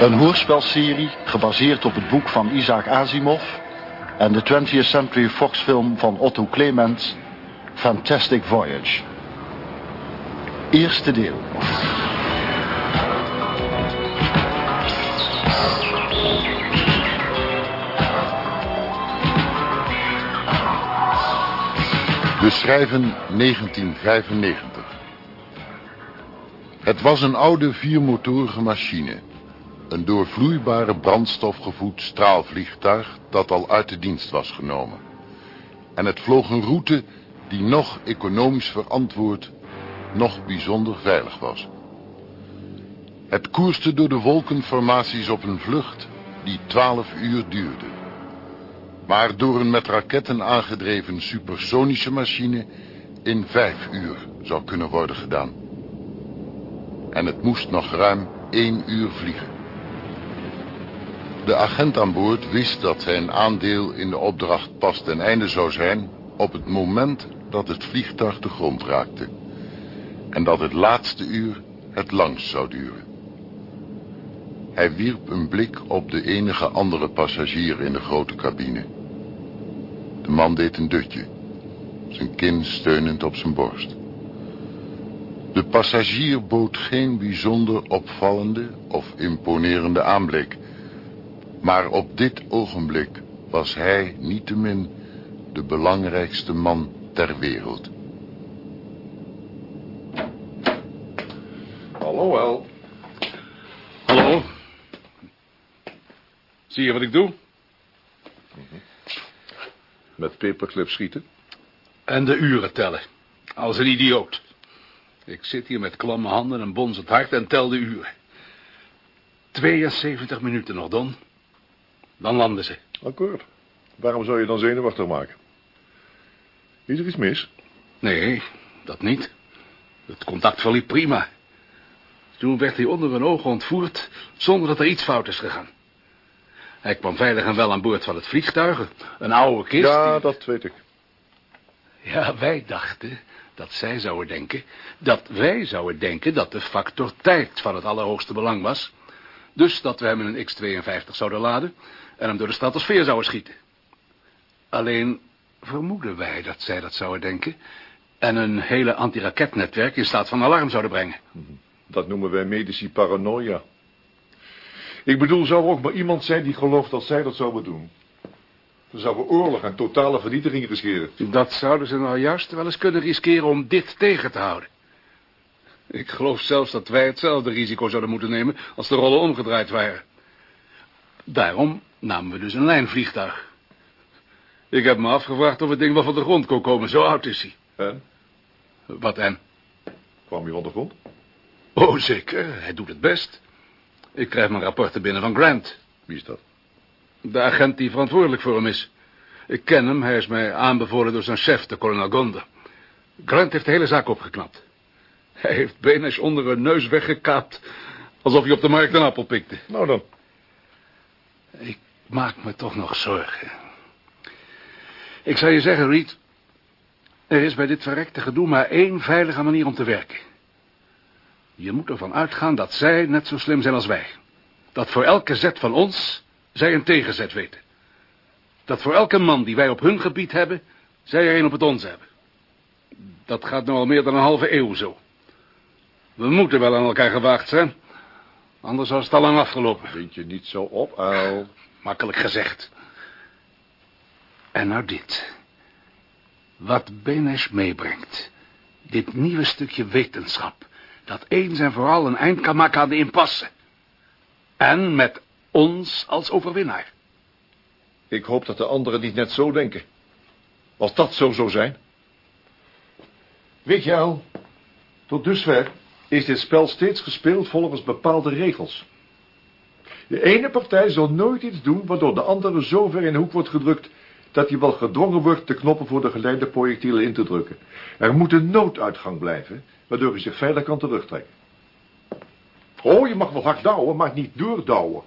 Een hoorspelserie gebaseerd op het boek van Isaac Asimov en de 20th Century Fox film van Otto Clements, Fantastic Voyage. Eerste deel. Beschrijven 1995. Het was een oude viermotorige machine. Een door vloeibare brandstof gevoed straalvliegtuig dat al uit de dienst was genomen. En het vloog een route die nog economisch verantwoord, nog bijzonder veilig was. Het koerste door de wolkenformaties op een vlucht die twaalf uur duurde. Maar door een met raketten aangedreven supersonische machine in vijf uur zou kunnen worden gedaan. En het moest nog ruim één uur vliegen. De agent aan boord wist dat zijn aandeel in de opdracht pas ten einde zou zijn... op het moment dat het vliegtuig de grond raakte. En dat het laatste uur het langst zou duren. Hij wierp een blik op de enige andere passagier in de grote cabine. De man deed een dutje, zijn kin steunend op zijn borst. De passagier bood geen bijzonder opvallende of imponerende aanblik... Maar op dit ogenblik was hij niettemin de belangrijkste man ter wereld. Hallo, wel. Hallo. Zie je wat ik doe? Met paperclip schieten? En de uren tellen. Als een idioot. Ik zit hier met klamme handen en bonzend hart en tel de uren. 72 minuten nog, Don. Dan landen ze. Akkoord. Waarom zou je dan zenuwachtig maken? Is er iets mis? Nee, dat niet. Het contact verliep prima. Toen werd hij onder hun ogen ontvoerd zonder dat er iets fout is gegaan. Hij kwam veilig en wel aan boord van het vliegtuig. Een oude kist. Ja, die- dat weet ik. Ja, wij dachten dat zij zouden denken... dat wij zouden denken dat de factor tijd van het allerhoogste belang was. Dus dat we hem in een X-52 zouden laden... en hem door de stratosfeer zouden schieten. Alleen vermoeden wij dat zij dat zouden denken... en een hele antiraketnetwerk in staat van alarm zouden brengen. Dat noemen wij medici paranoia. Ik bedoel, zou er ook maar iemand zijn die gelooft dat zij dat zouden doen? Dan zouden we oorlog en totale vernietiging riskeren. Dat zouden ze nou juist wel eens kunnen riskeren om dit tegen te houden. Ik geloof zelfs dat wij hetzelfde risico zouden moeten nemen als de rollen omgedraaid waren. Daarom namen we dus een lijnvliegtuig. Ik heb me afgevraagd of het ding wel van de grond kon komen, zo oud is hij. En? Wat en? Kwam hij van de grond? Oh, zeker, hij doet het best. Ik krijg mijn rapporten binnen van Grant, Wie is dat? de agent die verantwoordelijk voor hem is. Ik ken hem, hij is mij aanbevolen door zijn chef, de kolonel Gonder. Grant heeft de hele zaak opgeknapt. Hij heeft Benes onder een neus weggekaapt, alsof hij op de markt een appel pikte. Nou dan. Ik maak me toch nog zorgen. Ik zou je zeggen, Reed, er is bij dit verrekte gedoe maar één veilige manier om te werken. Je moet ervan uitgaan dat zij net zo slim zijn als wij. Dat voor elke zet van ons, zij een tegenzet weten. Dat voor elke man die wij op hun gebied hebben, zij er een op het onze hebben. Dat gaat nu al meer dan een halve eeuw zo. We moeten wel aan elkaar gewaagd zijn. Anders was het al lang afgelopen. Vind je niet zo op, uil? Makkelijk gezegd. En nou dit. Wat Benes meebrengt. Dit nieuwe stukje wetenschap. Dat eens en vooral een eind kan maken aan de impasse. En met ons als overwinnaar. Ik hoop dat de anderen niet net zo denken. Als dat zo zou zijn. Weet je al, tot dusver is dit spel steeds gespeeld volgens bepaalde regels. De ene partij zal nooit iets doen waardoor de andere zo ver in de hoek wordt gedrukt dat hij wel gedwongen wordt de knoppen voor de geleide projectielen in te drukken. Er moet een nooduitgang blijven, waardoor hij zich veilig kan terugtrekken. Oh, je mag wel hard douwen, maar niet doordouwen.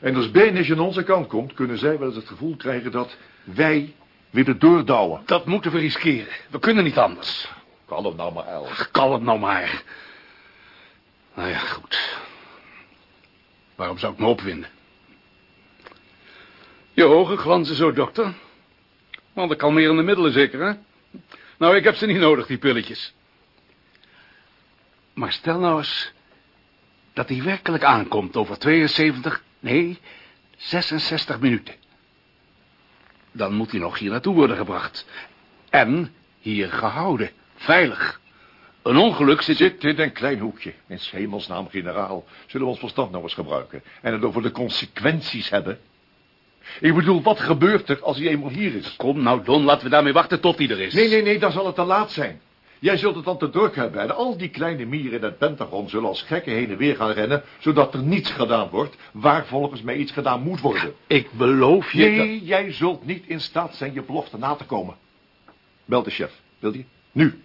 En als Benes aan onze kant komt, kunnen zij wel eens het gevoel krijgen dat wij willen doordouwen. Dat moeten we riskeren. We kunnen niet anders. Kalm nou maar, El. Ach, kalm nou maar. Nou ja, goed. Waarom zou ik me opwinden? Je ogen glanzen zo, dokter. Want de kalmerende middelen zeker, hè? Nou, ik heb ze niet nodig, die pilletjes. Maar stel nou eens dat hij werkelijk aankomt over 72, nee, 66 minuten. Dan moet hij nog hier naartoe worden gebracht. En hier gehouden, veilig. Een ongeluk zit... Zit in een klein hoekje. In hemelsnaam, generaal. Zullen we ons verstand nou eens gebruiken? En het over de consequenties hebben? Ik bedoel, wat gebeurt er als hij eenmaal hier is? Kom nou, Don, laten we daarmee wachten tot hij er is. Nee, nee, nee, dan zal het te laat zijn. Jij zult het dan te druk hebben en al die kleine mieren in het Pentagon zullen als gekken heen en weer gaan rennen, zodat er niets gedaan wordt, waar volgens mij iets gedaan moet worden. Ik beloof je... Nee, jij zult niet in staat zijn je belofte na te komen. Bel de chef, wil je? Nu.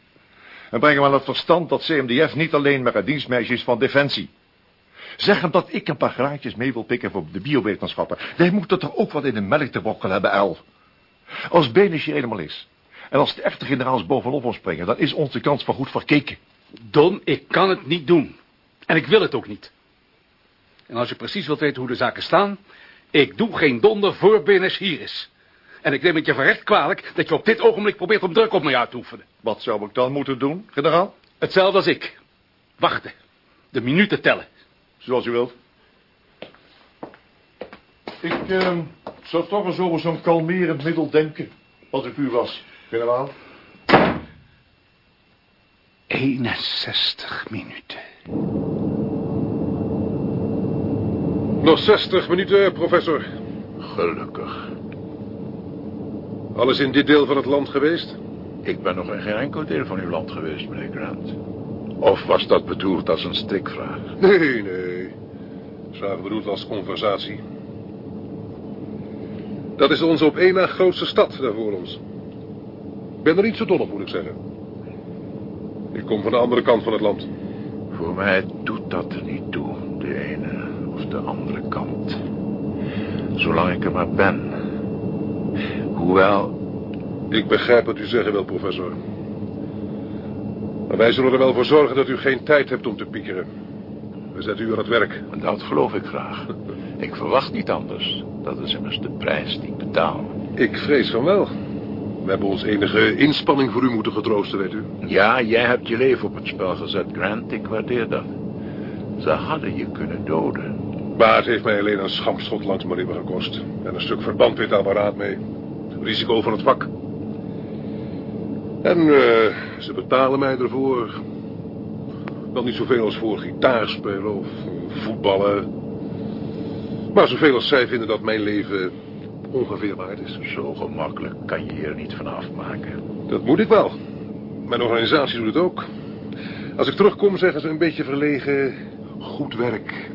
En breng hem aan het verstand dat CMDF niet alleen maar een dienstmeisje is van Defensie. Zeg hem dat ik een paar graadjes mee wil pikken voor de biowetenschappen. Wij moeten toch ook wat in de melk te brokkelen hebben, El. Als Benes hier helemaal is, en als de echte generaals bovenop ons springen, dan is onze kans van goed verkeken. Don, ik kan het niet doen. En ik wil het ook niet. En als je precies wilt weten hoe de zaken staan... ik doe geen donder voor Benes hier is. En ik neem het je verrecht kwalijk dat je op dit ogenblik probeert om druk op mij uit te oefenen. Wat zou ik dan moeten doen, generaal? Hetzelfde als ik. Wachten. De minuten tellen. Zoals u wilt. Ik uh, zou toch eens over zo'n kalmerend middel denken, als ik u was, generaal. 61 minuten. Nog 60 minuten, professor. Gelukkig. Alles in dit deel van het land geweest? Ik ben nog in geen enkel deel van uw land geweest, meneer Grant. Of was dat bedoeld als een strikvraag? Nee, nee. Vraag bedoeld als conversatie. Dat is onze op één na grootste stad daar voor ons. Ik ben er niet zo dol op, moet ik zeggen. Ik kom van de andere kant van het land. Voor mij doet dat er niet toe, de ene of de andere kant. Zolang ik er maar ben. Hoewel... Ik begrijp wat u zeggen wil, professor. Maar wij zullen er wel voor zorgen dat u geen tijd hebt om te piekeren. We zetten u aan het werk. Dat geloof ik graag. Ik verwacht niet anders. Dat is immers de prijs die ik betaal. Ik vrees van wel. We hebben ons enige inspanning voor u moeten getroosten, weet u. Ja, jij hebt je leven op het spel gezet, Grant. Ik waardeer dat. Ze hadden je kunnen doden. Maar het heeft mij alleen een schampschot langs mijn ribben gekost. En een stuk verbandwitapparaat mee. Risico van het vak. En uh, ze betalen mij ervoor. Wel niet zoveel als voor gitaarspelen of voetballen. Maar zoveel als zij vinden dat mijn leven ongeveer waard is. Zo gemakkelijk kan je hier niet van afmaken. Dat moet ik wel. Mijn organisatie doet het ook. Als ik terugkom zeggen ze een beetje verlegen... Goed werk.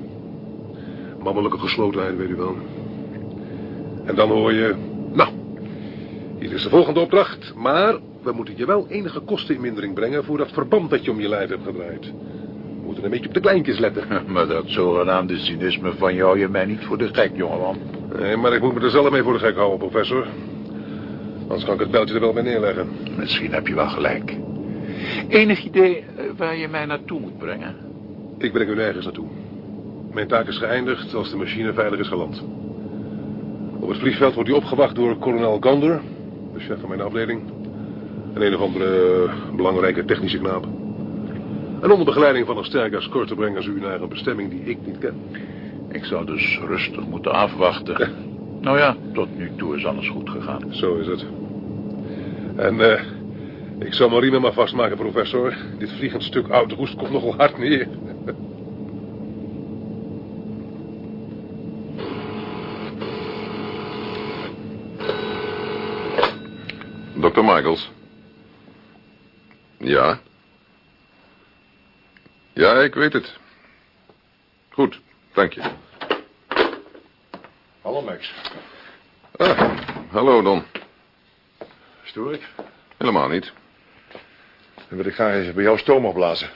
Mannelijke geslotenheid, weet u wel. En dan hoor je... Nou, hier is de volgende opdracht. Maar we moeten je wel enige kosten in mindering brengen... voor dat verband dat je om je lijf hebt gedraaid. Moeten een beetje op de kleintjes letten. Maar dat zogenaamde cynisme van jou je mij niet voor de gek, jongeman. Nee, maar ik moet me er zelf mee voor de gek houden, professor. Anders kan ik het beltje er wel bij neerleggen. Misschien heb je wel gelijk. Enig idee eh, waar je mij naartoe moet brengen? Ik breng u nergens naartoe. Mijn taak is geëindigd als de machine veilig is geland. Op het vliegveld wordt u opgewacht door kolonel Gander, de chef van mijn afdeling. En een of andere belangrijke technische knaap. En onder begeleiding van een sterke escorte brengen ze u naar een bestemming die ik niet ken. Ik zou dus rustig moeten afwachten. nou ja, tot nu toe is alles goed gegaan. Zo is het. En uh, ik zal mijn riemen maar vastmaken, professor. Dit vliegend stuk oud roest komt nogal hard neer. Dr. Michaels. Ja? Ja, ik weet het. Goed, dank je. Hallo, Max. Ah, hallo, Don. Stoor ik? Helemaal niet. Dan wil ik graag eens bij jou stoom opblazen.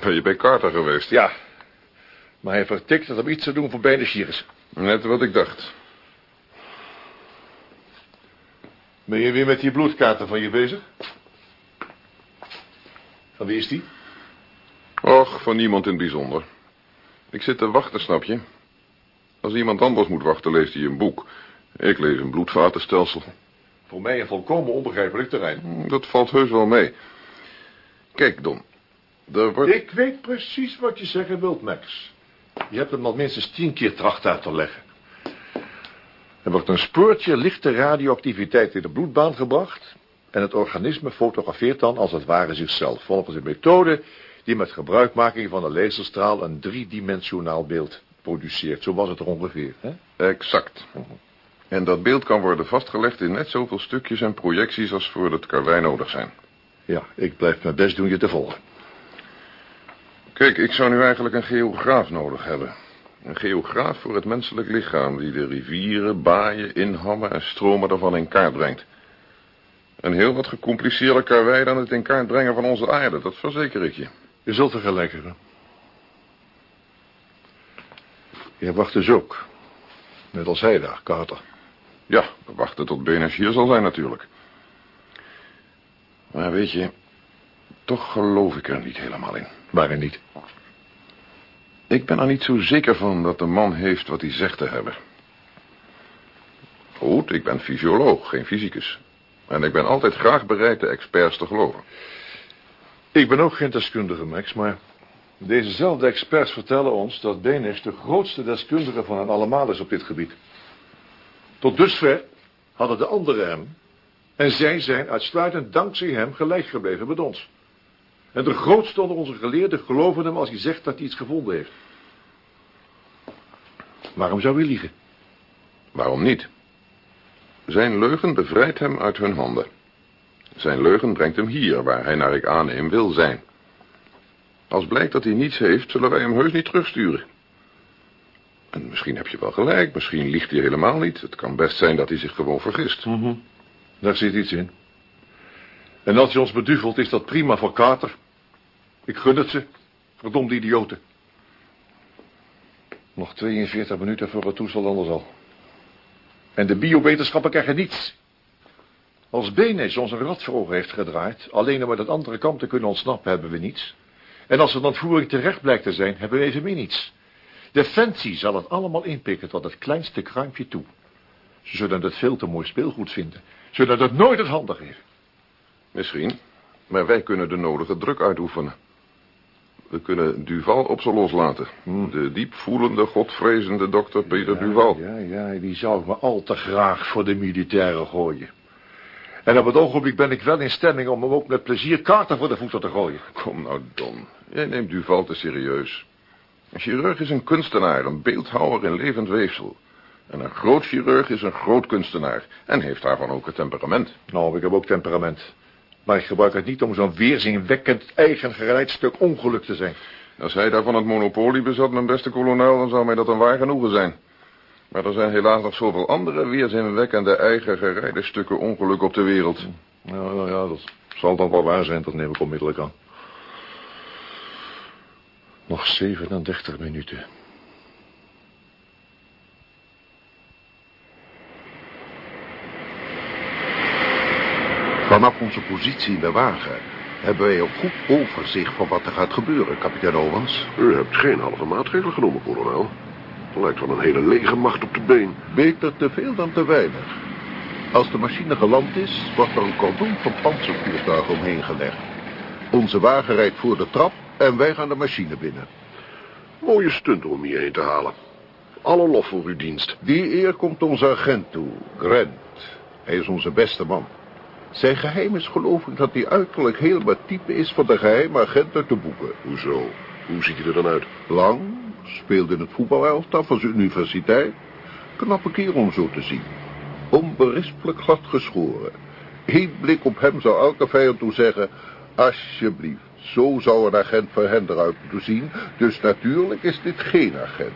Ben je bij Carter geweest? Ja. Maar hij vertikt het om iets te doen voor Benesiris. Net wat ik dacht. Ben je weer met die bloedkaarten van je bezig? Van wie is die? Och, van niemand in het bijzonder. Ik zit te wachten, snap je? Als iemand anders moet wachten, leest hij een boek. Ik lees een bloedvatenstelsel. Voor mij een volkomen onbegrijpelijk terrein. Hm, Dat valt heus wel mee. Kijk, Don. Er wordt... Ik weet precies wat je zeggen wilt, Max. Je hebt hem al minstens tien keer tracht uit te leggen. Er wordt een spoortje lichte radioactiviteit in de bloedbaan gebracht... en het organisme fotografeert dan als het ware zichzelf... volgens een methode die met gebruikmaking van een laserstraal... een driedimensionaal beeld produceert. Zo was het er ongeveer, hè? Exact. En dat beeld kan worden vastgelegd in net zoveel stukjes en projecties als voor het karwei nodig zijn. Ja, ik blijf mijn best doen je te volgen. Kijk, ik zou nu eigenlijk een geograaf nodig hebben. Een geograaf voor het menselijk lichaam... die de rivieren, baaien, inhammen en stromen daarvan in kaart brengt. Een heel wat gecompliceerder karwei dan het in kaart brengen van onze aarde, dat verzeker ik je. Je zult er gelijk hebben. Je wacht dus ook. Net als hij daar, Carter. Ja, we wachten tot Benes hier zal zijn natuurlijk. Maar weet je, toch geloof ik er niet helemaal in. Waarin niet? Ik ben er niet zo zeker van dat de man heeft wat hij zegt te hebben. Goed, ik ben fysioloog, geen fysicus. En ik ben altijd graag bereid de experts te geloven. Ik ben ook geen deskundige, Max, maar... Dezezelfde experts vertellen ons dat Benes de grootste deskundige van hen allemaal is op dit gebied. Tot dusver hadden de anderen hem. En zij zijn uitsluitend dankzij hem gelijk gebleven met ons. En de grootste onder onze geleerden geloven hem als hij zegt dat hij iets gevonden heeft. Waarom zou hij liegen? Waarom niet? Zijn leugen bevrijdt hem uit hun handen. Zijn leugen brengt hem hier, waar hij naar ik aanneem wil zijn. Als blijkt dat hij niets heeft, zullen wij hem heus niet terugsturen. En misschien heb je wel gelijk, misschien liegt hij helemaal niet. Het kan best zijn dat hij zich gewoon vergist. Daar zit iets in. En als hij ons beduvelt, is dat prima voor Carter. Ik gun het ze. Verdomde idioten. Nog 42 minuten voor het toestel anders al. En de biowetenschappen krijgen niets. Als Benes ons een rad voor ogen heeft gedraaid... alleen om uit het andere kant te kunnen ontsnappen, hebben we niets. En als de ontvoering terecht blijkt te zijn, hebben we evenmin niets. Defensie zal het allemaal inpikken tot het kleinste kruimpje toe. Ze zullen het veel te mooi speelgoed vinden. Zullen het nooit het handen geven. Misschien, maar wij kunnen de nodige druk uitoefenen. We kunnen Duval op ze loslaten. De diepvoelende, godvrezende dokter Peter Duval. Ja, ja, die zou ik me al te graag voor de militairen gooien. En op het ogenblik ben ik wel in stemming om hem ook met plezier kaarten voor de voeten te gooien. Kom nou, Don. Jij neemt Duval te serieus. Een chirurg is een kunstenaar, een beeldhouwer in levend weefsel. En een groot chirurg is een groot kunstenaar. En heeft daarvan ook het temperament. Nou, ik heb ook temperament. Maar ik gebruik het niet om zo'n weerzinwekkend eigen geleid stuk ongeluk te zijn. Als hij daarvan het monopolie bezat, mijn beste kolonel, dan zou mij dat een waar genoegen zijn. Maar er zijn helaas nog zoveel andere weerzinwekkende eigen gerijde stukken ongeluk op de wereld. Nou, nou ja, dat zal dan wel waar zijn, dat neem ik onmiddellijk aan. Nog 37 minuten. Vanaf onze positie in de wagen hebben wij een goed overzicht van wat er gaat gebeuren, kapitein Owens. U hebt geen halve maatregelen genomen, kolonel. Lijkt wel een hele legermacht op de been. Beter te veel dan te weinig. Als de machine geland is, wordt er een cordon van panzervoertuigen omheen gelegd. Onze wagen rijdt voor de trap en wij gaan de machine binnen. Mooie stunt om hierheen te halen. Alle lof voor uw dienst. Die eer komt onze agent toe, Grant. Hij is onze beste man. Zijn geheim is geloof ik dat hij uiterlijk helemaal type is van de geheime agent uit de boeken. Hoezo? Hoe ziet hij er dan uit? Lang, speelde in het voetbalelftal van zijn universiteit. Knappe kerel om zo te zien. Onberispelijk glad geschoren. Eén blik op hem zou elke vijand toe zeggen... Alsjeblieft, zo zou een agent van hen eruit moeten zien. Dus natuurlijk is dit geen agent.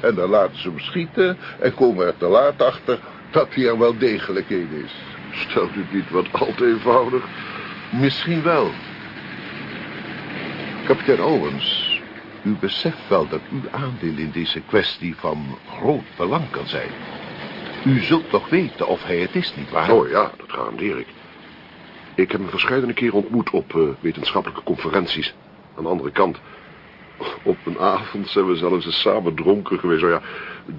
En dan laten ze hem schieten en komen er te laat achter dat hij er wel degelijk een is. Stelt u niet wat al te eenvoudig? Misschien wel. Kapitein Owens, U beseft wel dat uw aandeel in deze kwestie van groot belang kan zijn. U zult toch weten of hij het is, nietwaar? Oh ja, dat garandeer ik. Ik heb hem verschillende keren ontmoet op eh, wetenschappelijke conferenties. Aan de andere kant. Op een avond zijn we zelfs eens samen dronken geweest. Oh ja,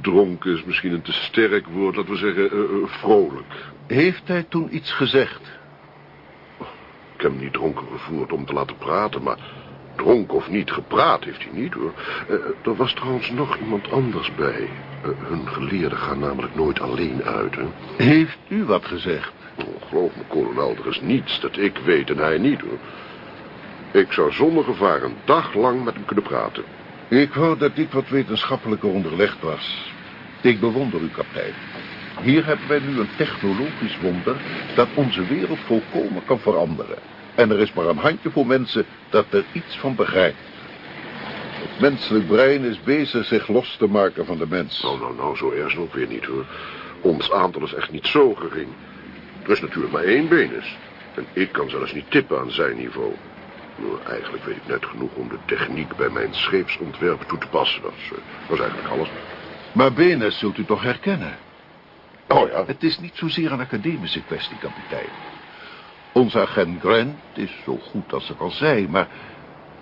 dronken is misschien een te sterk woord. Laten we zeggen, eh, eh, vrolijk. Heeft hij toen iets gezegd? Ik heb hem niet dronken gevoerd om te laten praten, maar... Dronken of niet, gepraat heeft hij niet, hoor. Eh, er was trouwens nog iemand anders bij. Eh, hun geleerden gaan namelijk nooit alleen uit, hè. Heeft u wat gezegd? Oh, geloof me, kolonel, er is niets dat ik weet en hij niet, hoor. Ik zou zonder gevaar een dag lang met hem kunnen praten. Ik wou dat dit wat wetenschappelijker onderlegd was. Ik bewonder u, kapitein. Hier hebben wij nu een technologisch wonder dat onze wereld volkomen kan veranderen. En er is maar een handjevol mensen dat er iets van begrijpt. Het menselijk brein is bezig zich los te maken van de mens. Nou, nou, nou, zo erg is ook weer niet, hoor. Ons aantal is echt niet zo gering. Er is natuurlijk maar één Benes. En ik kan zelfs niet tippen aan zijn niveau. Nou, eigenlijk weet ik net genoeg om de techniek bij mijn scheepsontwerp toe te passen. Dat is, eh, dat is eigenlijk alles. Maar Benes zult u toch herkennen? Oh ja, Het is niet zozeer een academische kwestie, kapitein. Onze agent Grant is zo goed als ik al zei, maar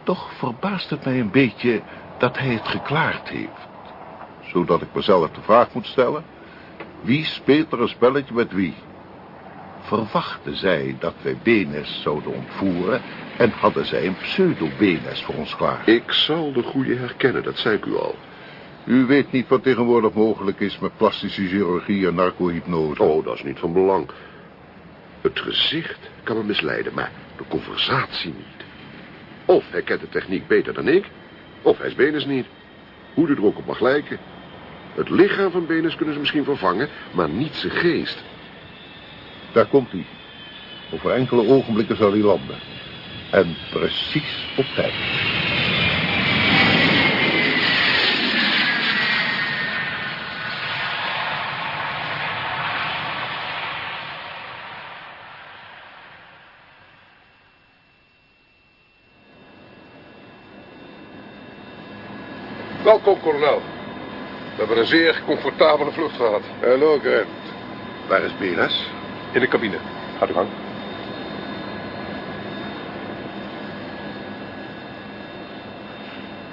toch verbaast het mij een beetje dat hij het geklaard heeft. Zodat ik mezelf de vraag moet stellen, wie speelt er een spelletje met wie? Verwachten zij dat wij Benes zouden ontvoeren en hadden zij een pseudo-Benes voor ons klaar? ik zal de goede herkennen, dat zei ik u al. U weet niet wat tegenwoordig mogelijk is met plastische chirurgie en narcohypnose. Oh, dat is niet van belang. Het gezicht kan me misleiden, maar de conversatie niet. Of hij kent de techniek beter dan ik, of hij is Benes niet. Hoe u er ook op mag lijken. Het lichaam van Benes kunnen ze misschien vervangen, maar niet zijn geest. Daar komt hij. Over enkele ogenblikken zal hij landen. En precies op tijd. Welkom, kolonel. We hebben een zeer comfortabele vlucht gehad. Hallo, Grant. Waar is Benes? In de cabine. Gaat u gang.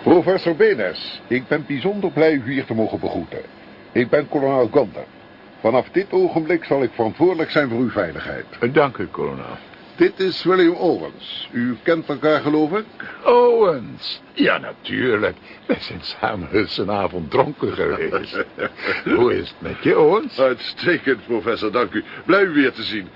Professor Benes, ik ben bijzonder blij u hier te mogen begroeten. Ik ben kolonel Gander. Vanaf dit ogenblik zal ik verantwoordelijk zijn voor uw veiligheid. Dank u, kolonel. Dit is William Owens. U kent elkaar, geloof ik? Owens. Ja, natuurlijk. We zijn samen eens een avond dronken geweest. Hoe is het met je, Owens? Uitstekend, professor, dank u. Blij u weer te zien.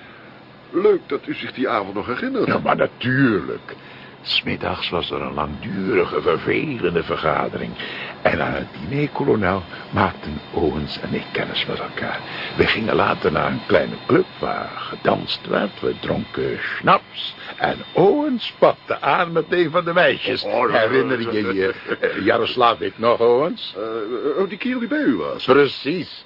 Leuk dat u zich die avond nog herinnert. Ja, maar natuurlijk. Smiddags was er een langdurige, vervelende vergadering. En aan het diner, kolonel, maakten Owens en ik kennis met elkaar. We gingen later naar een kleine club waar gedanst werd. We dronken schnaps. En Owens spapte aan met een van de meisjes. Oh, dat- Herinner je je uh, Jaroslavik nog, Owens? Eh, oh, die kerel die bij u was. Precies.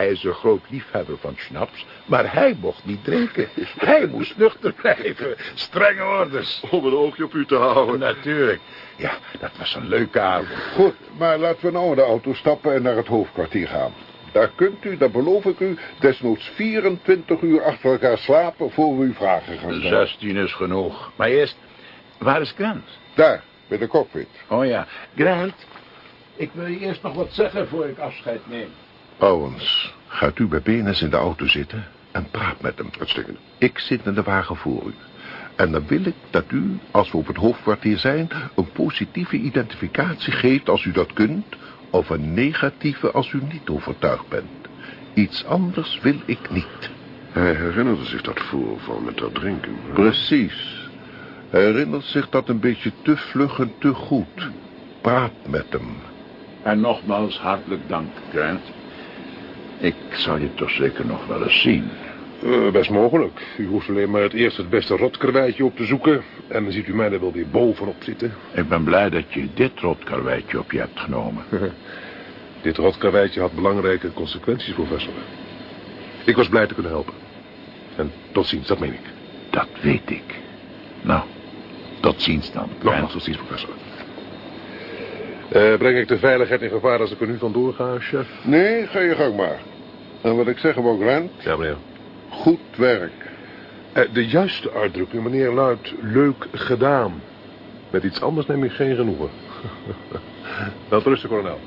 Hij is een groot liefhebber van schnaps, maar hij mocht niet drinken. Hij moest nuchter blijven. Strenge orders. Om een oogje op u te houden. Natuurlijk. Ja, dat was een leuke avond. Goed, maar laten we nou in de auto stappen en naar het hoofdkwartier gaan. Daar kunt u, dat beloof ik u, desnoods 24 uur achter elkaar slapen voor we u vragen gaan stellen. 16 is genoeg. Maar eerst, waar is Grant? Daar, bij de cockpit. Oh ja, Grant. Ik wil je eerst nog wat zeggen voor ik afscheid neem. Owens, gaat u bij Benes in de auto zitten en praat met hem. Uitstekend. Ik zit in de wagen voor u. En dan wil ik dat u, als we op het hoofdkwartier zijn... een positieve identificatie geeft als u dat kunt... of een negatieve als u niet overtuigd bent. Iets anders wil ik niet. Hij herinnerde zich dat voorval met dat drinken. Precies. Hij herinnert zich dat een beetje te vlug en te goed. Praat met hem. En nogmaals hartelijk dank, Grant. Ik zal je toch zeker nog wel eens zien. Eh, best mogelijk. U hoeft alleen maar het eerst het beste rotkarweitje op te zoeken. En dan ziet u mij er wel weer bovenop zitten. Ik ben blij dat je dit rotkarweitje op je hebt genomen. Dit rotkarweitje had belangrijke consequenties, professor. Ik was blij te kunnen helpen. En tot ziens, dat meen ik. Dat weet ik. Nou, tot ziens dan. Nogmaals tot ziens, professor. Eh, breng ik de veiligheid in gevaar als ik er nu vandoor ga, chef? Nee, ga je gang maar. En wat ik wou, Grant, Ja, meneer. goed werk. Eh, de juiste uitdrukking, meneer, luidt leuk gedaan. Met iets anders neem ik geen genoegen. Wel rustig, kolonel.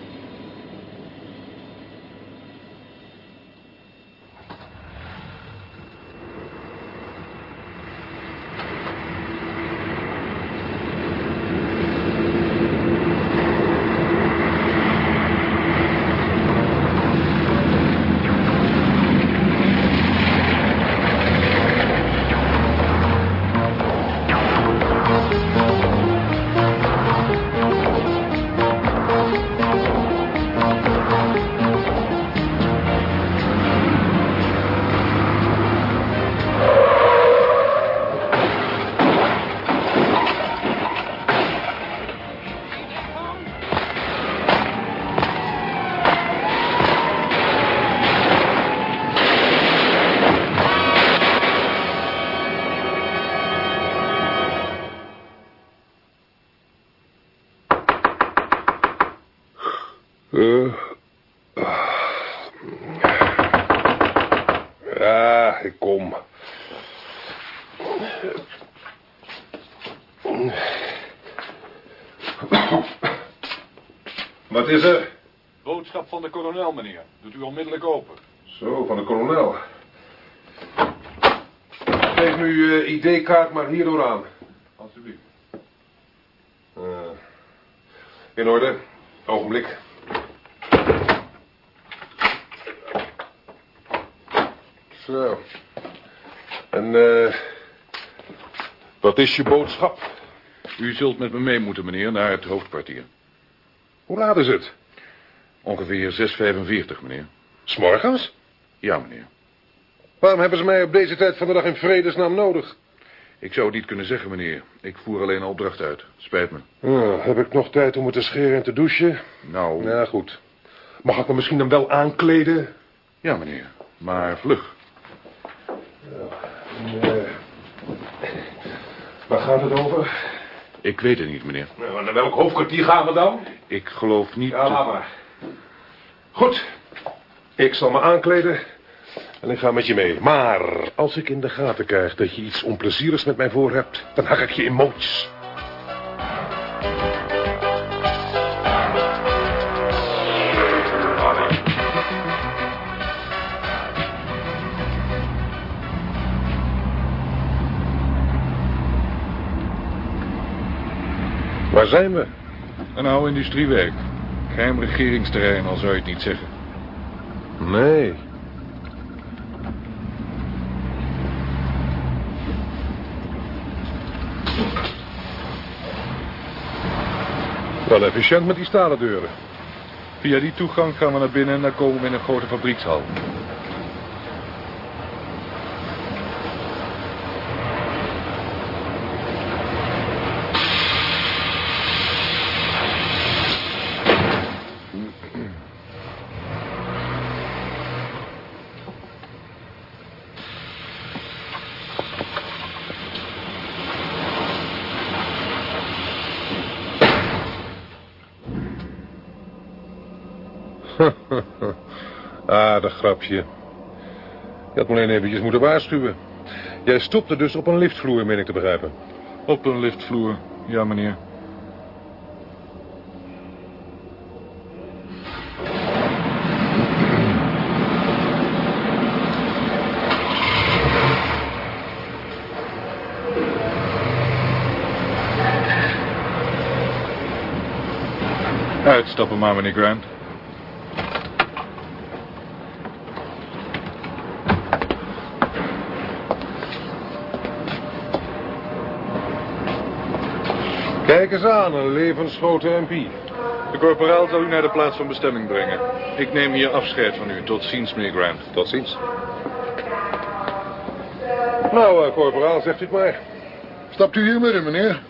Kolonel, meneer. Doet u onmiddellijk open. Zo, van de kolonel. Geef nu uw ID-kaart maar hierdoor aan. Alsjeblieft. Eh, in orde. Ogenblik. Zo. En, eh... wat is je boodschap? U zult met me mee moeten, meneer, naar het hoofdkwartier. Hoe laat is het? Ongeveer 6.45, meneer. S'morgens? Ja, meneer. Waarom hebben ze mij op deze tijd van de dag in vredesnaam nodig? Ik zou het niet kunnen zeggen, meneer. Ik voer alleen een opdracht uit. Spijt me. Oh, heb ik nog tijd om me te scheren en te douchen? Nou, Ja, goed. Mag ik me misschien dan wel aankleden? ja, meneer. Maar vlug. Eh, waar gaat het over? Ik weet het niet, meneer. Nou, naar welk hoofdkwartier gaan we dan? Ik geloof niet... Ja, laat maar. Goed. Ik zal me aankleden en ik ga met je mee. Maar als ik in de gaten krijg dat je iets onplezierigs met mij voor hebt... dan hak ik je in mootjes. Waar zijn we? Een oude industriewerk. Geheim regeringsterrein, al zou je het niet zeggen. Nee. Wel efficiënt met die stalen deuren. Via die toegang gaan we naar binnen en dan komen we in een grote fabriekshal. Aardig grapje. Je had me alleen eventjes moeten waarschuwen. Jij stopte dus op een liftvloer, meen ik te begrijpen. Op een liftvloer. Ja, meneer. Maar, meneer Grant. Kijk eens aan, een levensgrote MP. De corporaal zal u naar de plaats van bestemming brengen. Ik neem hier afscheid van u. Tot ziens, meneer Grant. Tot ziens. Nou, eh, corporaal, zegt u het maar. Stapt u hier midden, meneer?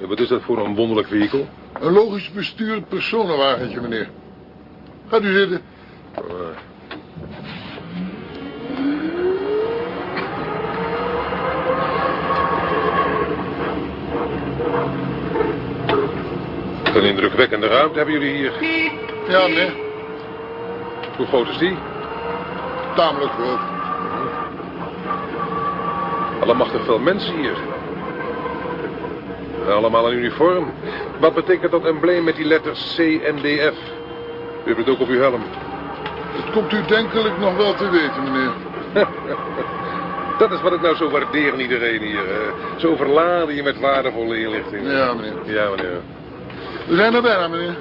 Eh, Wat is dat voor een wonderlijk vehikel? Een logisch bestuurd personenwagentje, meneer. Gaat u zitten. Een indrukwekkende ruimte hebben jullie hier. Ja, meneer. Hoe groot is die? Tamelijk groot. Allemachtig veel mensen hier. Allemaal in uniform. Wat betekent dat embleem met die letters CNDF? U hebt het ook op uw helm. Dat komt u denkelijk nog wel te weten, meneer. Dat is wat ik nou zo waardeer in iedereen hier. Zo overladen je met waardevolle inlichting. Ja, meneer. Ja, meneer. We zijn er bijna, meneer.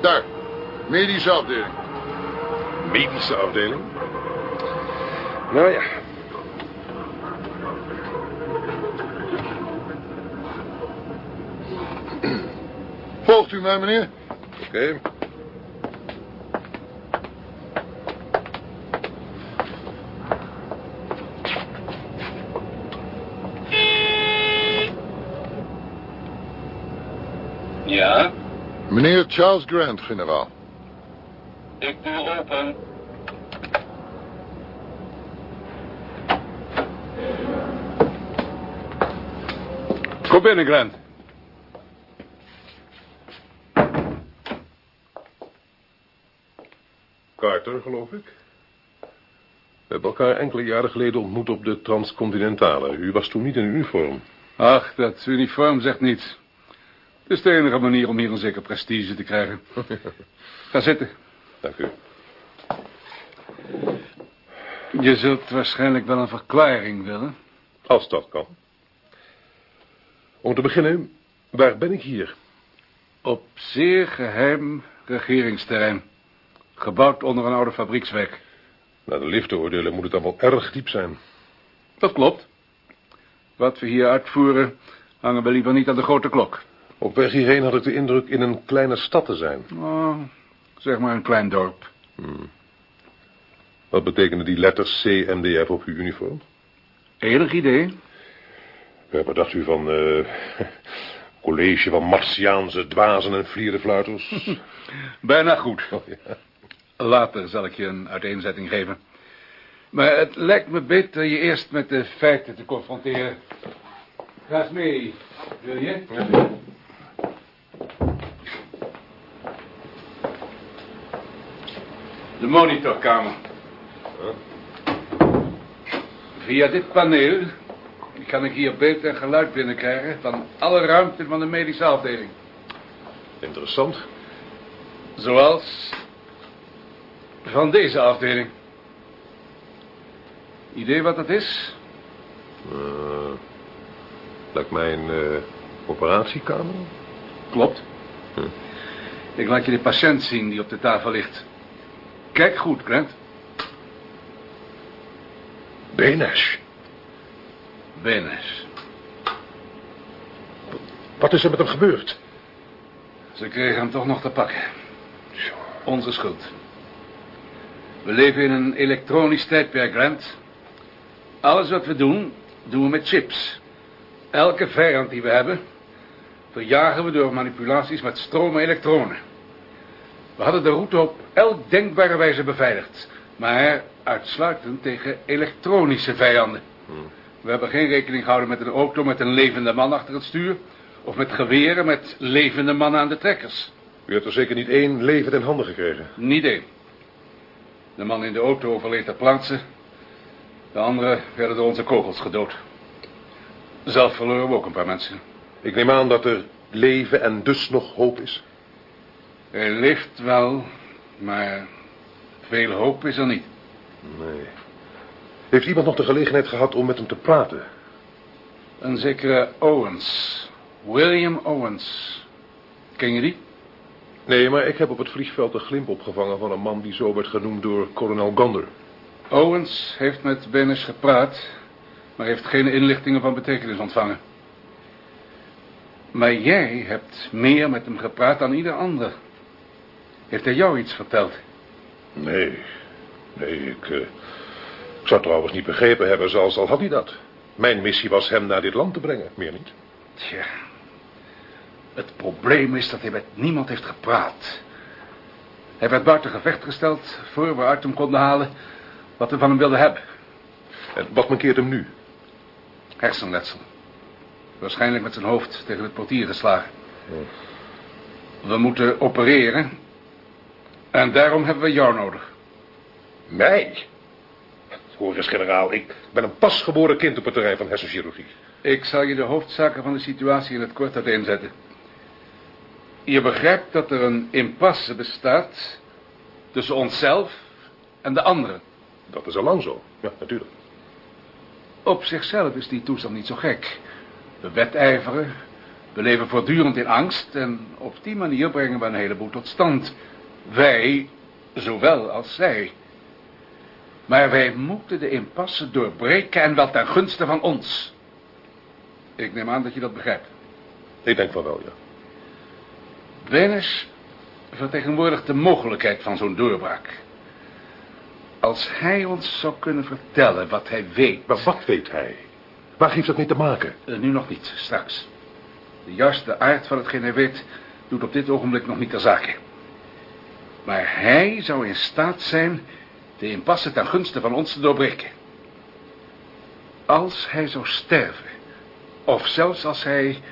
Daar. Medische afdeling. Medische afdeling? Nou ja. Volgt u mij, meneer? Oké. Ja, Meneer Charles Grant, generaal. ik doe open. Kom binnen, Grant. Carter, geloof ik. We hebben elkaar enkele jaren geleden ontmoet op de Transcontinentale. U was toen niet in uniform. Ach, dat uniform zegt niets. Het is de enige manier om hier een zeker prestige te krijgen. Ga zitten. Dank u. Je zult waarschijnlijk wel een verklaring willen. Als dat kan. Om te beginnen, waar ben ik hier? Op zeer geheim regeringsterrein. Gebouwd onder een oude fabriekswerk. Naar de lift te oordelen moet het dan wel erg diep zijn. Dat klopt. Wat we hier uitvoeren, hangen we liever niet aan de grote klok. Op weg hierheen had ik de indruk in een kleine stad te zijn. Oh, zeg maar een klein dorp. Wat betekenen die letters CMDF op uw uniform? Enig idee? Ja, wat dacht u van... eh college van Martiaanse dwazen en vlierenfluiters? Bijna goed. Oh, ja. Later zal ik je een uiteenzetting geven. Maar het lijkt me beter je eerst met de feiten te confronteren. Ga eens mee, wil je? De monitorkamer. Via dit paneel kan ik hier beeld en geluid binnenkrijgen van alle ruimte van de medische afdeling. Interessant. Zoals van deze afdeling. Idee wat dat is? Eh lijkt mij een eh, operatiekamer. Klopt. Hm. Ik laat je de patiënt zien die op de tafel ligt. Kijk goed, Grant. Benes. Benes. Wat is er met hem gebeurd? Ze kregen hem toch nog te pakken. Onze schuld. We leven in een elektronisch tijdperk, Grant. Alles wat we doen, doen we met chips. Elke vijand die we hebben, verjagen we door manipulaties met stromen elektronen. We hadden de route op elk denkbare wijze beveiligd. Maar uitsluitend tegen elektronische vijanden. We hebben geen rekening gehouden met een auto met een levende man achter het stuur... of met geweren met levende mannen aan de trekkers. U hebt er zeker niet één levend in handen gekregen. Niet één. De man in de auto overleed ter plaatse. De anderen werden door onze kogels gedood. Zelf verloren we ook een paar mensen. Ik neem aan dat er leven en dus nog hoop is. Hij leeft wel, maar veel hoop is er niet. Nee. Heeft iemand nog de gelegenheid gehad om met hem te praten? Een zekere Owens. William Owens. Ken je die? Nee, maar ik heb op het vliegveld een glimp opgevangen van een man die zo werd genoemd door kolonel Gander. Owens heeft met Benes gepraat, maar heeft geen inlichtingen van betekenis ontvangen. Maar jij hebt meer met hem gepraat dan ieder ander. Heeft hij jou iets verteld? Nee, nee, ik, eh, ik zou trouwens niet begrepen hebben, zelfs al had hij dat. Mijn missie was hem naar dit land te brengen, meer niet. Tja, het probleem is dat hij met niemand heeft gepraat. Hij werd buiten gevecht gesteld voor we uit hem konden halen wat we van hem wilden hebben. En wat mankeert hem nu? Hersenletsel. Waarschijnlijk met zijn hoofd tegen het portier geslagen. We moeten opereren. En daarom hebben we jou nodig. Mij? Hoor eens, generaal, ik ben een pasgeboren kind op het terrein van hersenchirurgie. Ik zal je de hoofdzaken van de situatie in het kort uiteenzetten. Je begrijpt dat er een impasse bestaat tussen onszelf en de anderen. Dat is al lang zo. Ja, natuurlijk. Op zichzelf is die toestand niet zo gek. We wedijveren, we leven voortdurend in angst... en op die manier brengen we een heleboel tot stand. Wij, zowel als zij. Maar wij moeten de impasse doorbreken en wel ten gunste van ons. Ik neem aan dat je dat begrijpt. Ik denk van wel, ja. Venus vertegenwoordigt de mogelijkheid van zo'n doorbraak. Als hij ons zou kunnen vertellen wat hij weet... Maar wat weet hij? Waar heeft dat mee te maken? Eh, nu nog niet, straks. De juiste aard van hetgeen hij weet... doet op dit ogenblik nog niet ter zake. Maar hij zou in staat zijn... de impasse ten gunste van ons te doorbreken. Als hij zou sterven... of zelfs als hij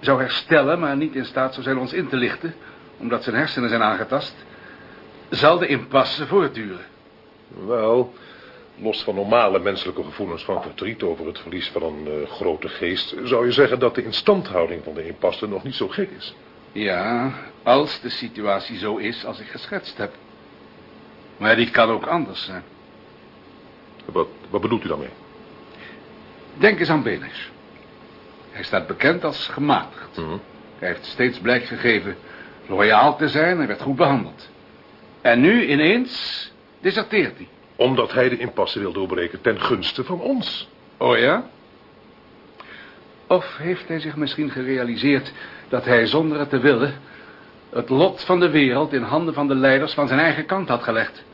zou herstellen... maar niet in staat zou zijn ons in te lichten... omdat zijn hersenen zijn aangetast... zal de impasse voortduren. Wel, los van normale menselijke gevoelens van verdriet over het verlies van een eh, grote geest... zou je zeggen dat de instandhouding van de impasse nog niet zo gek is. Ja, als de situatie zo is als ik geschetst heb. Maar die kan ook anders zijn. Wat, wat bedoelt u daarmee? Denk eens aan Benes. Hij staat bekend als gematigd. Mhm. Hij heeft steeds blijk gegeven loyaal te zijn en werd goed behandeld. En nu ineens deserteert hij. Omdat hij de impasse wil doorbreken ten gunste van ons. Oh ja? Of heeft hij zich misschien gerealiseerd dat hij zonder het te willen... het lot van de wereld in handen van de leiders van zijn eigen kant had gelegd.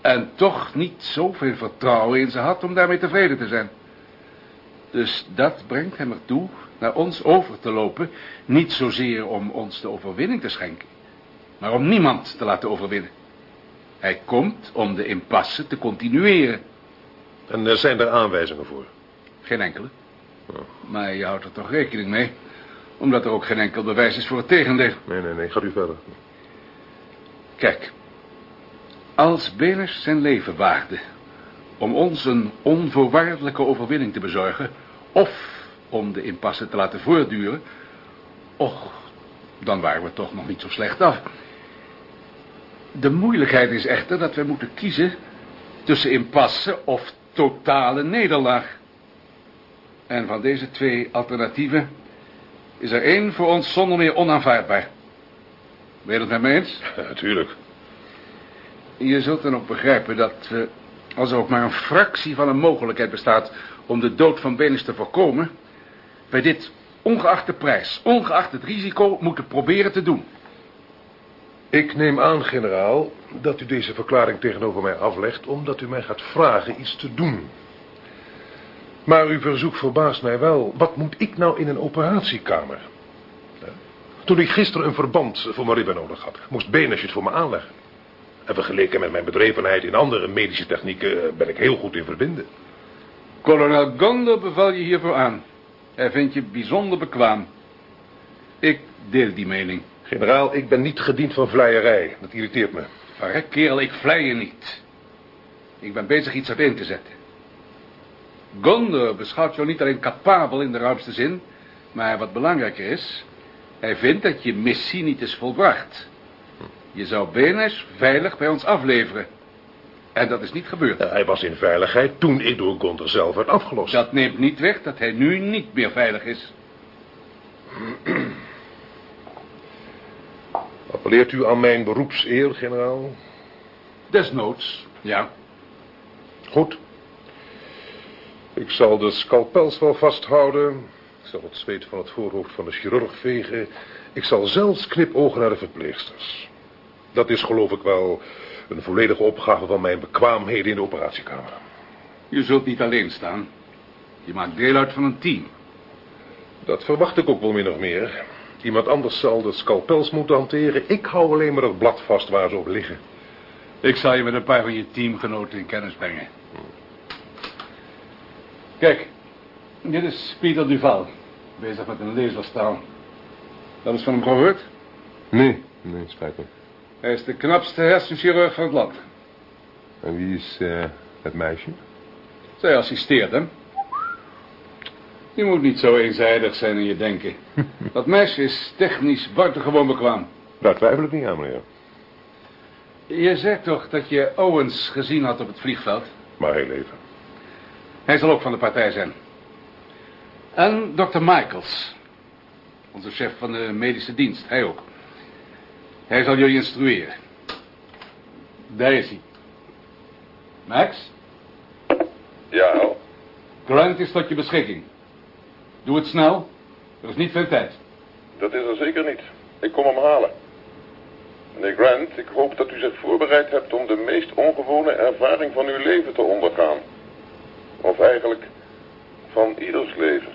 En toch niet zoveel vertrouwen in ze had om daarmee tevreden te zijn. Dus dat brengt hem ertoe naar ons over te lopen... niet zozeer om ons de overwinning te schenken... maar om niemand te laten overwinnen. Hij komt om de impasse te continueren. En er zijn er aanwijzingen voor? Geen enkele. Maar je houdt er toch rekening mee. Omdat er ook geen enkel bewijs is voor het tegendeel. Nee, nee, nee. Gaat u verder. Kijk. Als Beners zijn leven waagde... om ons een onvoorwaardelijke overwinning te bezorgen... of om de impasse te laten voortduren... och, dan waren we toch nog niet zo slecht af... De moeilijkheid is echter dat we moeten kiezen tussen impasse of totale nederlaag. En van deze twee alternatieven is er één voor ons zonder meer onaanvaardbaar. Ben je het met me eens? Ja, natuurlijk. Je zult dan ook begrijpen dat we, als er ook maar een fractie van een mogelijkheid bestaat om de dood van Benis te voorkomen, wij dit ongeacht de prijs, ongeacht het risico, moeten proberen te doen. Ik neem aan, generaal, dat u deze verklaring tegenover mij aflegt... omdat u mij gaat vragen iets te doen. Maar uw verzoek verbaast mij wel. Wat moet ik nou in een operatiekamer? Toen ik gisteren een verband voor mijn ribben nodig had... moest Benes het voor me aanleggen. En vergeleken met mijn bedrevenheid in andere medische technieken... eh, ben ik heel goed in verbinden. Kolonel Gondor beval je hiervoor aan. Hij vindt je bijzonder bekwaam. Ik deel die mening. Generaal, ik ben niet gediend van vleierij. Dat irriteert me. Verrek, kerel, ik vlei je niet. Ik ben bezig iets uiteen te zetten. Gondor beschouwt jou niet alleen capabel in de ruimste zin... maar wat belangrijker is... hij vindt dat je missie niet is volbracht. Je zou Benes veilig bij ons afleveren. En dat is niet gebeurd. Hij was in veiligheid toen ik door Gondor zelf werd afgelost. Dat neemt niet weg dat hij nu niet meer veilig is. Appelleert u aan mijn beroepseer, generaal? Desnoods, ja. Goed. Ik zal de scalpels wel vasthouden. Ik zal het zweet van het voorhoofd van de chirurg vegen. Ik zal zelfs knipogen naar de verpleegsters. Dat is geloof ik wel een volledige opgave van mijn bekwaamheden in de operatiekamer. Je zult niet alleen staan. Je maakt deel uit van een team. Dat verwacht ik ook wel min of meer. Iemand anders zal de scalpels moeten hanteren. Ik hou alleen maar het blad vast waar ze op liggen. Ik zal je met een paar van je teamgenoten in kennis brengen. Kijk, dit is Pieter Duval. Bezig met een laserstraal. Dat is van hem gehoord? Nee, nee, spijt me. Hij is de knapste hersenchirurg van het land. En wie is eh, het meisje? Zij assisteert hem. Je moet niet zo eenzijdig zijn in je denken. Dat meisje is technisch buitengewoon bekwaam. Daar twijfel ik niet aan, meneer. Je zegt toch dat je Owens gezien had op het vliegveld? Maar heel even. Hij zal ook van de partij zijn. En dokter Michaels. Onze chef van de medische dienst. Hij ook. Hij zal jullie instrueren. Daar is hij. Max, Ja, Grant is tot je beschikking. Doe het snel. Er is niet veel tijd. dat is er zeker niet. Ik kom hem halen. Meneer Grant, ik hoop dat u zich voorbereid hebt om de meest ongewone ervaring van uw leven te ondergaan. Of eigenlijk van ieders leven.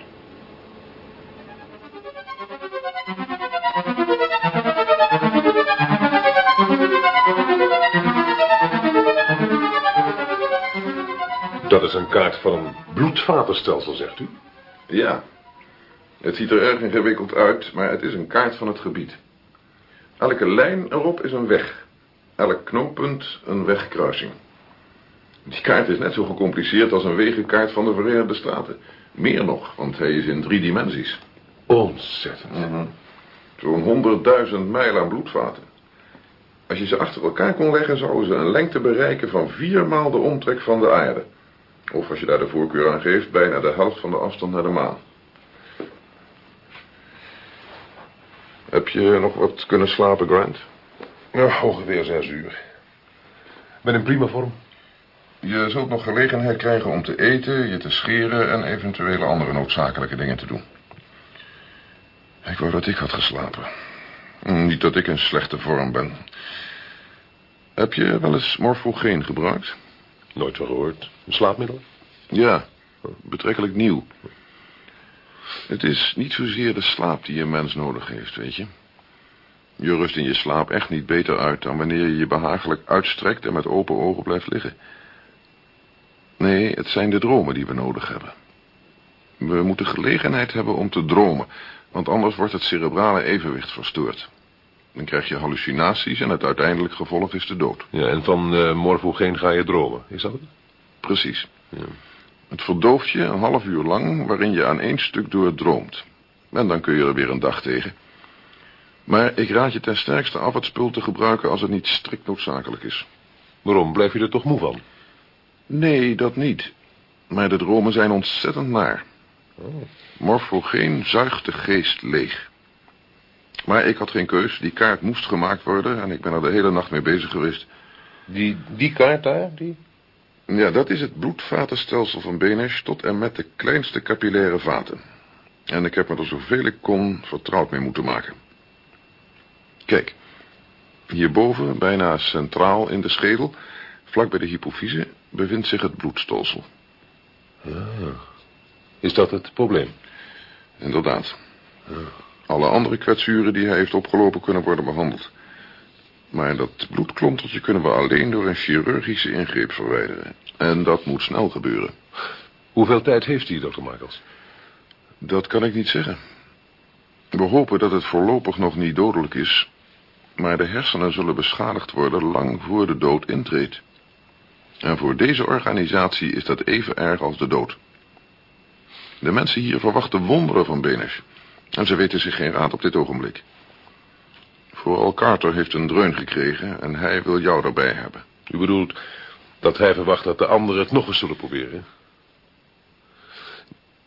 Dat is een kaart van een bloedvatenstelsel, zegt u? Ja, het ziet er erg ingewikkeld uit, maar het is een kaart van het gebied. Elke lijn erop is een weg. Elk knooppunt een wegkruising. Die kaart is net zo gecompliceerd als een wegenkaart van de Verenigde Staten. Meer nog, want hij is in drie dimensies. Ontzettend. Mhm. Zo'n honderdduizend mijl aan bloedvaten. Als je ze achter elkaar kon leggen, zouden ze een lengte bereiken van vier maal de omtrek van de aarde. Of als je daar de voorkeur aan geeft, bijna de helft van de afstand naar de maan. Heb je nog wat kunnen slapen, Grant? Ja, ongeveer zes uur. Ben in prima vorm. Je zult nog gelegenheid krijgen om te eten, je te scheren en eventuele andere noodzakelijke dingen te doen. Ik wou dat ik had geslapen. Niet dat ik in slechte vorm ben. Heb je wel eens morfogeen gebruikt? Nooit van gehoord. Een slaapmiddel? Ja, betrekkelijk nieuw. Het is niet zozeer de slaap die een mens nodig heeft, weet je. Je rust in je slaap echt niet beter uit dan wanneer je je behagelijk uitstrekt en met open ogen blijft liggen. Nee, het zijn de dromen die we nodig hebben. We moeten gelegenheid hebben om te dromen, want anders wordt het cerebrale evenwicht verstoord. Dan krijg je hallucinaties en het uiteindelijk gevolg is de dood. Ja, en van eh morfogeen ga je dromen. Is dat het? Precies. Ja. Het verdooft je een half uur lang waarin je aan één stuk door droomt. En dan kun je er weer een dag tegen. Maar ik raad je ten sterkste af het spul te gebruiken als het niet strikt noodzakelijk is. Waarom? Blijf je er toch moe van? Nee, dat niet. Maar de dromen zijn ontzettend naar. Morfogeen zuigt de geest leeg. Maar ik had geen keus. Die kaart moest gemaakt worden en ik ben er de hele nacht mee bezig geweest. Die, die kaart daar, die? Ja, dat is het bloedvatenstelsel van Benesch tot en met de kleinste capillaire vaten. En ik heb me er zoveel ik kon vertrouwd mee moeten maken. Kijk, hierboven, bijna centraal in de schedel, vlak bij de hypofyse, bevindt zich het bloedstolsel. Is dat het probleem? Inderdaad. Alle andere kwetsuren die hij heeft opgelopen kunnen worden behandeld. Maar dat bloedklontertje kunnen we alleen door een chirurgische ingreep verwijderen. En dat moet snel gebeuren. Hoeveel tijd heeft hij, dokter Michaels? Dat kan ik niet zeggen. We hopen dat het voorlopig nog niet dodelijk is... maar de hersenen zullen beschadigd worden lang voor de dood intreedt. En voor deze organisatie is dat even erg als de dood. De mensen hier verwachten wonderen van Benesch... en ze weten zich geen raad op dit ogenblik. Vooral Carter heeft een dreun gekregen en hij wil jou erbij hebben. U bedoelt dat hij verwacht dat de anderen het nog eens zullen proberen?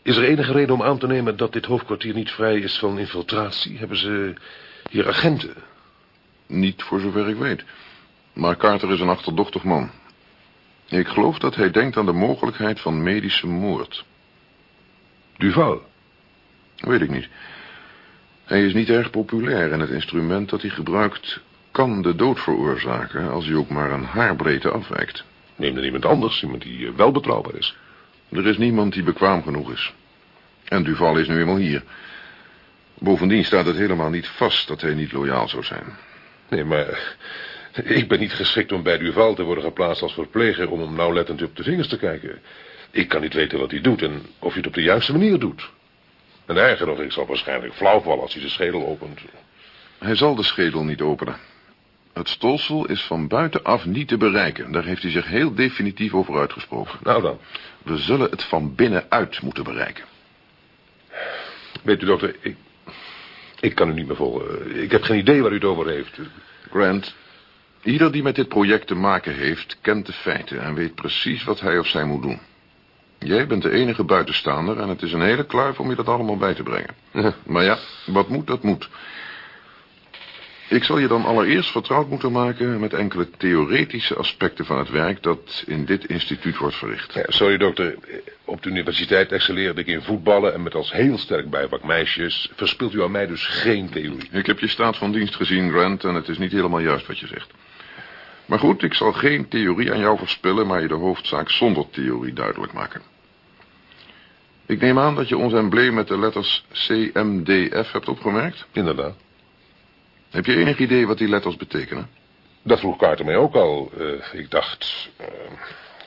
Is er enige reden om aan te nemen dat dit hoofdkwartier niet vrij is van infiltratie? Hebben ze hier agenten? Niet voor zover ik weet. Maar Carter is een achterdochtig man. Ik geloof dat hij denkt aan de mogelijkheid van medische moord. Duval? Weet ik niet. Hij is niet erg populair en het instrument dat hij gebruikt... kan de dood veroorzaken als hij ook maar een haarbreedte afwijkt. Neem dan iemand anders, iemand die eh, wel betrouwbaar is. Er is niemand die bekwaam genoeg is. En Duval is nu eenmaal hier. Bovendien staat het helemaal niet vast dat hij niet loyaal zou zijn. Nee, maar eh, ik ben niet geschikt om bij Duval te worden geplaatst als verpleger... om hem nauwlettend op de vingers te kijken. Ik kan niet weten wat hij doet en of hij het op de juiste manier doet. En erger nog, ik zal waarschijnlijk flauw vallen als hij zijn schedel opent. Hij zal de schedel niet openen. Het stolsel is van buitenaf niet te bereiken. Daar heeft hij zich heel definitief over uitgesproken. Nou dan. We zullen het van binnenuit moeten bereiken. Weet u, dokter, ik, ik kan u niet meer volgen. Ik heb geen idee waar u het over heeft. Grant, ieder die met dit project te maken heeft, kent de feiten... en weet precies wat hij of zij moet doen. Jij bent de enige buitenstaander en het is een hele kluif om je dat allemaal bij te brengen. Maar ja, wat moet, dat moet. Ik zal je dan allereerst vertrouwd moeten maken met enkele theoretische aspecten van het werk dat in dit instituut wordt verricht. Ja, sorry dokter, op de universiteit excelleerde ik in voetballen en met als heel sterk bijvak meisjes. Verspilt u aan mij dus geen theorie? Ik heb je staat van dienst gezien, Grant, en het is niet helemaal juist wat je zegt. Maar goed, ik zal geen theorie aan jou verspillen, maar je de hoofdzaak zonder theorie duidelijk maken. Ik neem aan dat je ons embleem met de letters CMDF hebt opgemerkt? Inderdaad. Heb je enig idee wat die letters betekenen? Dat vroeg Carter mij ook al. Uh, ik dacht... Uh,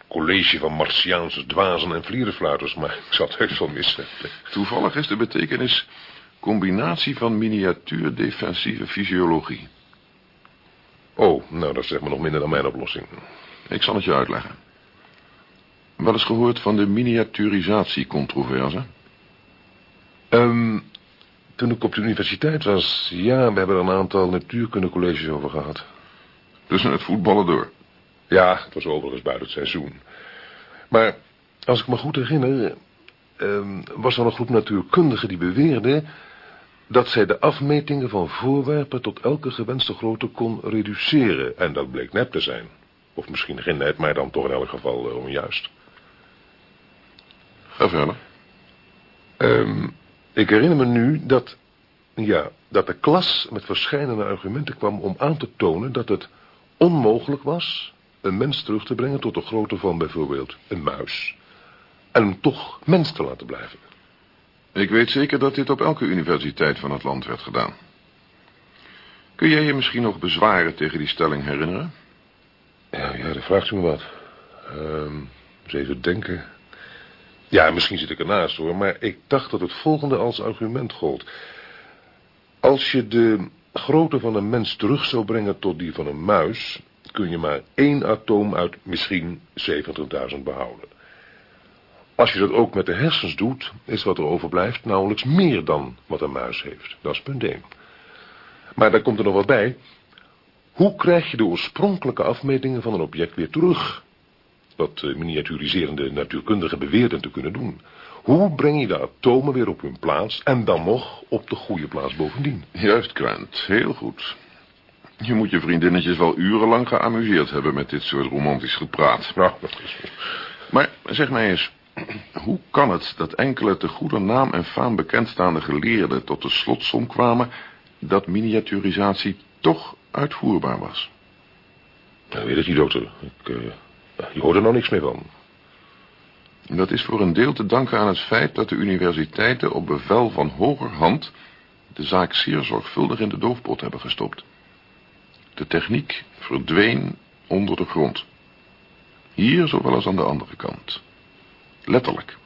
college van Martiaanse dwazen en vlierenfluiters, maar ik zat heus wel missen. Toevallig is de betekenis combinatie van miniatuur defensieve fysiologie. Oh, nou, dat is zeg maar nog minder dan mijn oplossing. Ik zal het je uitleggen. Wel eens gehoord van de miniaturisatie-controverse? Um, toen ik op de universiteit was, ja, we hebben er een aantal natuurkundecolleges over gehad. Tussen het voetballen door? Ja, het was overigens buiten het seizoen. Maar als ik me goed herinner, um, was er een groep natuurkundigen die beweerden dat zij de afmetingen van voorwerpen tot elke gewenste grootte kon reduceren. En dat bleek nep te zijn. Of misschien geen net, maar dan toch in elk geval uh, onjuist. Ga verder. Um, ik herinner me nu dat, ja, dat de klas met verschillende argumenten kwam om aan te tonen dat het onmogelijk was een mens terug te brengen tot de grootte van bijvoorbeeld een muis. En hem toch mens te laten blijven. Ik weet zeker dat dit op elke universiteit van het land werd gedaan. Kun jij je misschien nog bezwaren tegen die stelling herinneren? Ja, ja dat vraagt u me wat. Um, eens even denken. Ja, misschien zit ik ernaast hoor, maar ik dacht dat het volgende als argument gold. Als je de grootte van een mens terug zou brengen tot die van een muis... kun je maar één atoom uit misschien 70.000 behouden. Als je dat ook met de hersens doet, is wat er overblijft nauwelijks meer dan wat een muis heeft. Dat is punt 1. Maar daar komt er nog wat bij. Hoe krijg je de oorspronkelijke afmetingen van een object weer terug? wat eh, miniaturiserende natuurkundigen beweerden te kunnen doen. Hoe breng je de atomen weer op hun plaats en dan nog op de goede plaats bovendien? Juist, Grant. Heel goed. Je moet je vriendinnetjes wel urenlang geamuseerd hebben met dit soort romantisch gepraat. Nou, maar zeg mij eens, hoe kan het dat enkele te goede naam en faam bekendstaande geleerden tot de slotsom kwamen dat miniaturisatie toch uitvoerbaar was? Nou, weet het niet, dokter. Ik, uh, je hoort er nog niks meer van. Dat is voor een deel te danken aan het feit dat de universiteiten op bevel van hogerhand de zaak zeer zorgvuldig in de doofpot hebben gestopt. De techniek verdween onder de grond. Hier zowel als aan de andere kant. Letterlijk.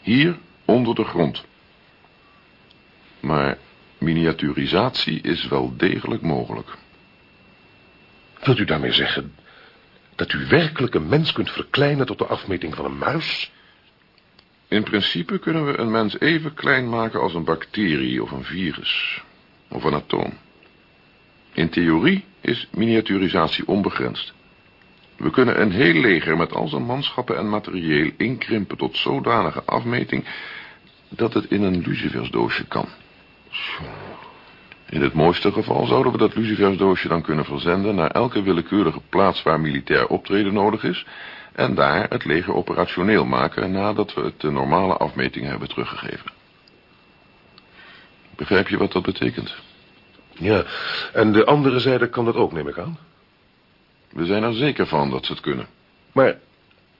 Hier onder de grond. Maar miniaturisatie is wel degelijk mogelijk. Wilt u daarmee zeggen dat u werkelijk een mens kunt verkleinen tot de afmeting van een muis? In principe kunnen we een mens even klein maken als een bacterie of een virus. Of een atoom. In theorie is miniaturisatie onbegrensd. We kunnen een heel leger met al zijn manschappen en materieel inkrimpen tot zodanige afmeting dat het in een lucifersdoosje kan. In het mooiste geval zouden we dat lucifersdoosje dan kunnen verzenden naar elke willekeurige plaats waar militair optreden nodig is en daar het leger operationeel maken nadat we het de normale afmetingen hebben teruggegeven. Begrijp je wat dat betekent? Ja, en de andere zijde kan dat ook, neem ik aan? We zijn er zeker van dat ze het kunnen. Maar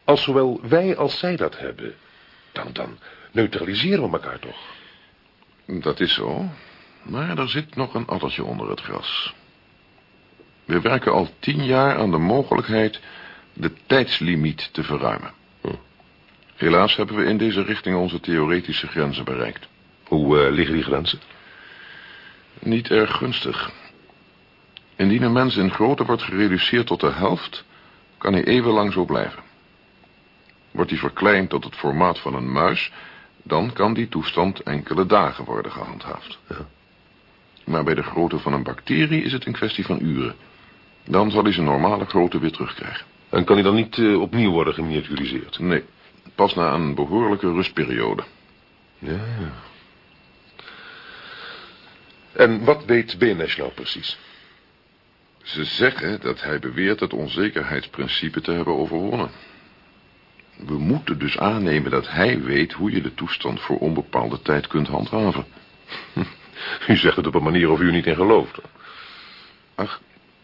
als zowel wij als zij dat hebben, dan, dan neutraliseren we elkaar toch? Dat is zo. Maar er zit nog een addertje onder het gras. We werken al tien jaar aan de mogelijkheid de tijdslimiet te verruimen. Hm. Helaas hebben we in deze richting onze theoretische grenzen bereikt. Hoe uh, liggen die grenzen? Niet erg gunstig. Indien een mens in grootte wordt gereduceerd tot de helft, kan hij even lang zo blijven. Wordt hij verkleind tot het formaat van een muis, dan kan die toestand enkele dagen worden gehandhaafd. Ja. Maar bij de grootte van een bacterie is het een kwestie van uren. Dan zal hij zijn normale grootte weer terugkrijgen. En kan hij dan niet eh, opnieuw worden geminiaturiseerd? Nee, pas na een behoorlijke rustperiode. Ja, ja. En wat weet BNS nou precies? Ze zeggen dat hij beweert het onzekerheidsprincipe te hebben overwonnen. We moeten dus aannemen dat hij weet hoe je de toestand voor onbepaalde tijd kunt handhaven. U zegt het op een manier of u niet in gelooft. Ach,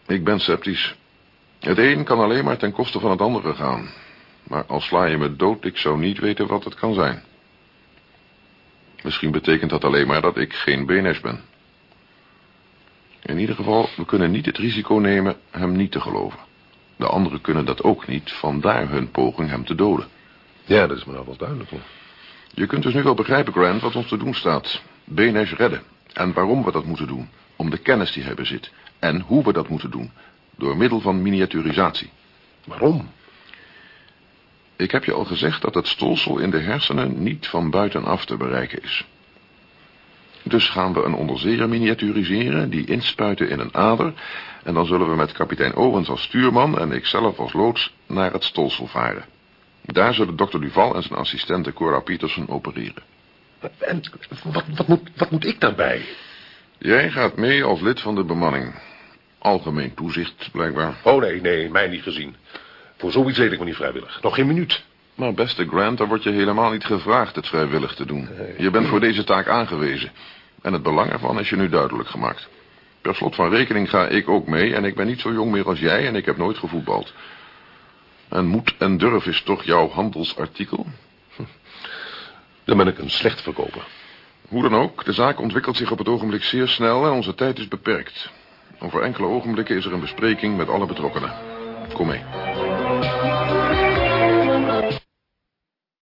ik ben sceptisch. Het een kan alleen maar ten koste van het andere gaan. Maar al sla je me dood, ik zou niet weten wat het kan zijn. Misschien betekent dat alleen maar dat ik geen BNS ben. In ieder geval, we kunnen niet het risico nemen hem niet te geloven. De anderen kunnen dat ook niet, vandaar hun poging hem te doden. Ja, dat is me nou wel duidelijk. Ja. Je kunt dus nu wel begrijpen, Grant, wat ons te doen staat. BNS redden. En waarom we dat moeten doen. Om de kennis die hij bezit. En hoe we dat moeten doen. Door middel van miniaturisatie. Waarom? Ik heb je al gezegd dat het stolsel in de hersenen niet van buitenaf te bereiken is. Dus gaan we een onderzeeër miniaturiseren, die inspuiten in een ader... en dan zullen we met kapitein Owens als stuurman en ikzelf als loods naar het stolsel varen. Daar zullen dokter Duval en zijn assistente Cora Peterson opereren. En wat, wat, moet, wat moet ik daarbij? Jij gaat mee als lid van de bemanning. Algemeen toezicht, blijkbaar. Oh nee, nee, mij niet gezien. Voor zoiets deed ik me niet vrijwillig. Nog geen minuut. Maar beste Grant, daar word je helemaal niet gevraagd het vrijwillig te doen. Je bent voor deze taak aangewezen. En het belang ervan is je nu duidelijk gemaakt. Per slot van rekening ga ik ook mee en ik ben niet zo jong meer als jij en ik heb nooit gevoetbald. En moed en durf is toch jouw handelsartikel? Dan ben ik een slecht verkoper. Hoe dan ook, de zaak ontwikkelt zich op het ogenblik zeer snel en onze tijd is beperkt. Over enkele ogenblikken is er een bespreking met alle betrokkenen. Kom mee.